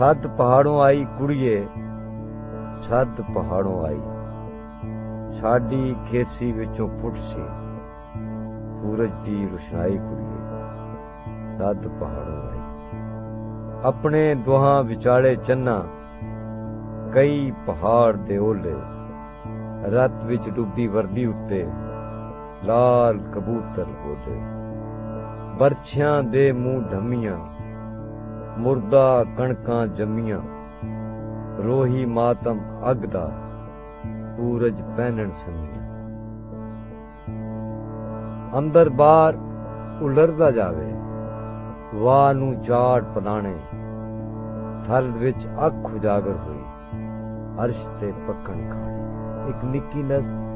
ਸੱਤ ਪਹਾੜੋਂ ਆਈ ਕੁੜੀਏ, ਸੱਤ ਪਹਾੜੋਂ ਆਈ। ਸਾਡੀ ਖੇਸੀ ਵਿੱਚੋਂ ਪੁੱਟ ਸੀ। ਸੂਰਜ ਦੀ ਰੁਸ਼ਨਾਈ ਕੁੜੀਏ, ਸੱਤ ਪਹਾੜੋਂ ਆਈ। ਆਪਣੇ ਦੁਹਾਂ ਵਿਚਾਲੇ ਚੰਨਾ, ਕਈ ਪਹਾੜ ਦੇ ਓਲੇ ਰਤ ਵਿੱਚ ਡੁੱਬੀ ਵਰਦੀ ਉੱਤੇ ਲਾਲ ਕਬੂਤਰ ਬੋਲੇ। ਬਰਛਿਆਂ ਦੇ ਮੂੰਹ ਧਮੀਆਂ ਮੁਰਦਾ ਕਣਕਾਂ ਜੰਮੀਆਂ, ਰੋਹੀ ਮਾਤਮ ਅੱਗ ਦਾ ਸੂਰਜ ਪਹਿਨਣ ਸੰਮੀਆਂ। ਅੰਦਰ ਬਾਹਰ ਉਲਰਦਾ ਜਾਵੇ, ਵਾਹ ਨੂੰ ਚਾੜ ਪਲਾਣੇ ਥਲ ਵਿੱਚ ਅੱਖ ਉਜਾਗਰ ਹੋਈ ਅਰਸ਼ ਤੇ ਪੱਕਣ ਖਾਣੇ। ਇੱਕ ਨਿੱਕੀ ਨਜ਼ਰ